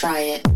try it.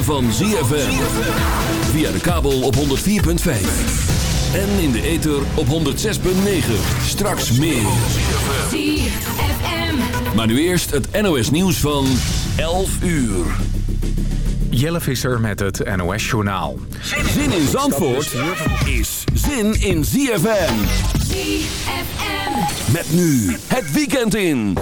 Ritme van ZFM. Via de kabel op 104.5. En in de ether op 106.9. Straks meer. ZFM. Maar nu eerst het NOS nieuws van 11 uur. Jelle Visser met het NOS-journaal. Zin in Zandvoort is zin in ZFM. ZFM. Met nu het weekend in.